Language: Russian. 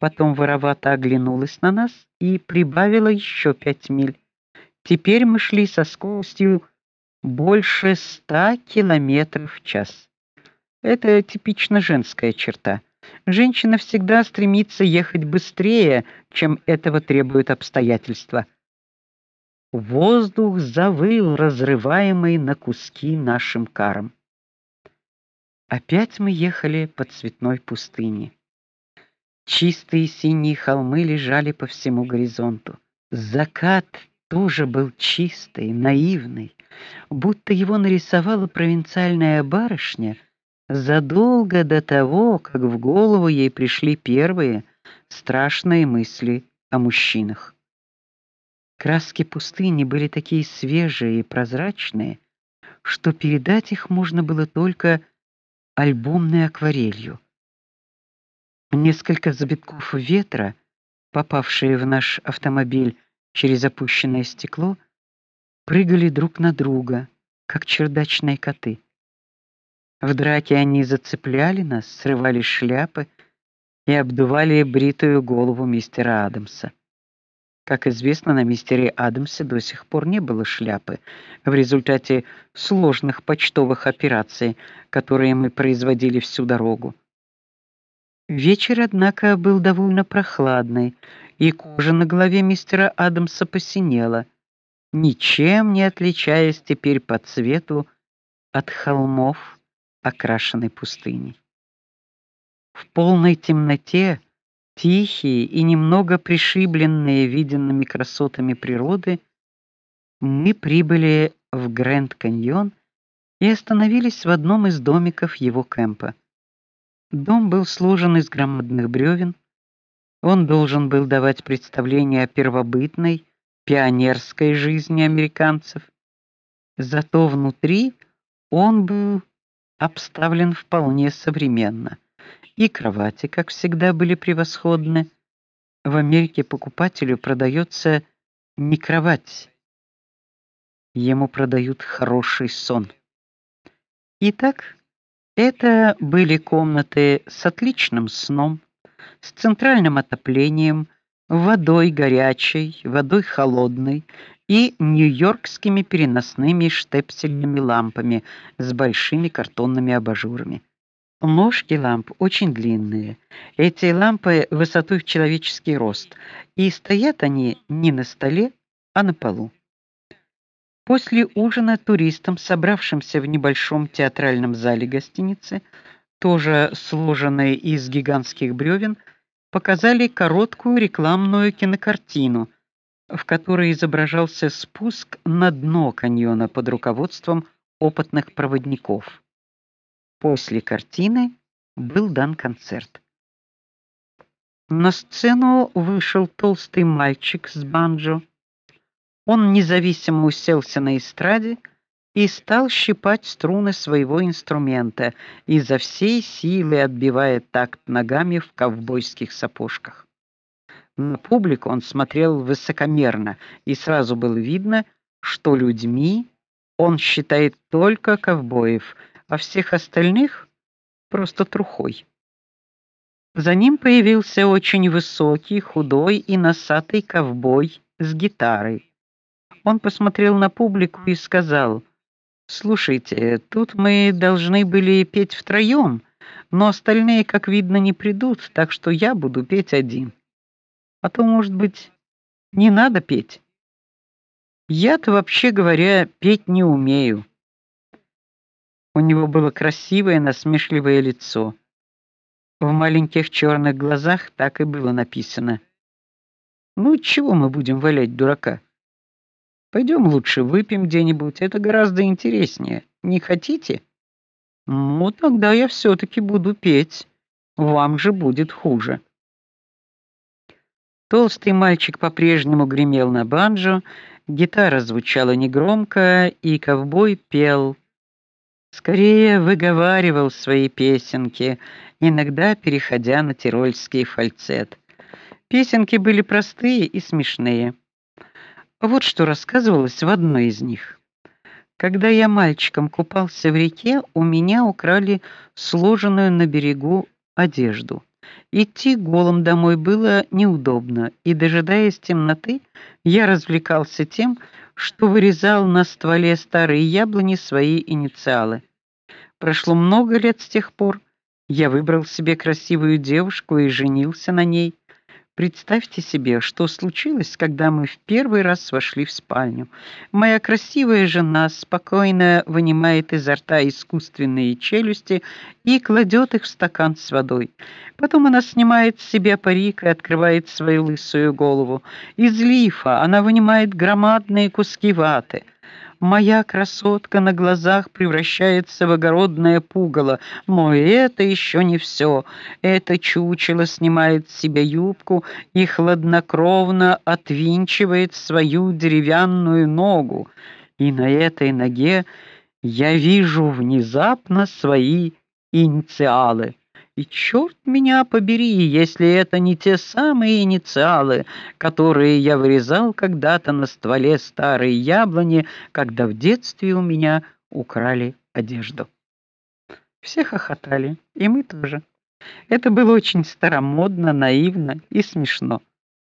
Потом воровато оглянулась на нас и прибавила еще пять миль. Теперь мы шли со скоростью больше ста километров в час. Это типично женская черта. Женщина всегда стремится ехать быстрее, чем этого требуют обстоятельства. Воздух завыл, разрываемый на куски нашим каром. Опять мы ехали по цветной пустыне. Чистые синие холмы лежали по всему горизонту. Закат тоже был чистый, наивный, будто его нарисовала провинциальная барышня задолго до того, как в голову ей пришли первые страшные мысли о мужчинах. Краски пустыни были такие свежие и прозрачные, что передать их можно было только альбомной акварелью. Несколько завитков ветра, попавшие в наш автомобиль через опущенное стекло, прыгали друг на друга, как чердачные коты. В драке они зацепляли нас, срывали шляпы и обдували бритую голову мистера Адамса. Как известно, на мистере Адамсе до сих пор не было шляпы в результате сложных почтовых операций, которые мы производили всю дорогу. Вечер, однако, был довольно прохладный, и кожа на голове мистера Адамса посинела, ничем не отличаясь теперь по цвету от холмов окрашенной пустыни. В полной темноте, тихие и немного пришибленные виденными красотами природы, мы прибыли в Грэнд-каньон и остановились в одном из домиков его кемпа. Дом был сложен из громадных бревен. Он должен был давать представление о первобытной пионерской жизни американцев. Зато внутри он был обставлен вполне современно. И кровати, как всегда, были превосходны. В Америке покупателю продается не кровать, ему продают хороший сон. Итак, это были комнаты с отличным сном, с центральным отоплением, водой горячей, водой холодной и нью-йоркскими переносными штепсельными лампами с большими картонными абажурами. Ножки ламп очень длинные. Эти лампы высотой в человеческий рост, и стоят они не на столе, а на полу. После ужина туристам, собравшимся в небольшом театральном зале гостиницы, тоже сложенной из гигантских бревен, показали короткую рекламную кинокартину, в которой изображался спуск на дно каньона под руководством опытных проводников. После картины был дан концерт. На сцену вышел толстый мальчик с банджо он независимо уселся на эстраде и стал щипать струны своего инструмента, изо всей силы отбивая такт ногами в ковбойских сапожках. На публику он смотрел высокомерно, и сразу было видно, что людьми он считает только ковбоев, а всех остальных просто трухой. За ним появился очень высокий, худой и носатый ковбой с гитарой. Он посмотрел на публику и сказал: "Слушайте, тут мы должны были петь втроем, но остальные, как видно, не придут, так что я буду петь один. А то, может быть, не надо петь. Я-то вообще говоря, петь не умею". У него было красивое, насмешливое лицо. В маленьких черных глазах так и было написано: "Ну чего мы будем валять дурака?" Пойдем лучше выпьем где-нибудь, это гораздо интереснее. Не хотите? Ну, тогда я все таки буду петь. Вам же будет хуже. Толстый мальчик по-прежнему гремел на банджо, гитара звучала негромко, и ковбой пел. Скорее выговаривал свои песенки, иногда переходя на тирольский фальцет. Песенки были простые и смешные. Вот что рассказывалось в одной из них. Когда я мальчиком купался в реке, у меня украли сложенную на берегу одежду. Идти голым домой было неудобно, и дожидаясь темноты, я развлекался тем, что вырезал на стволе старой яблони свои инициалы. Прошло много лет с тех пор. Я выбрал себе красивую девушку и женился на ней. Представьте себе, что случилось, когда мы в первый раз вошли в спальню. Моя красивая жена спокойно вынимает изо рта искусственные челюсти и кладет их в стакан с водой. Потом она снимает с себя парик и открывает свою лысую голову. Из лифа она вынимает громадные куски ваты моя красотка на глазах превращается в огородное пугало. Но это еще не все. Это чучело снимает с себя юбку и хладнокровно отвинчивает свою деревянную ногу. И на этой ноге я вижу внезапно свои инициалы. И черт меня побери, если это не те самые инициалы, которые я вырезал когда-то на стволе старой яблони, когда в детстве у меня украли одежду. Все хохотали, и мы тоже. Это было очень старомодно, наивно и смешно.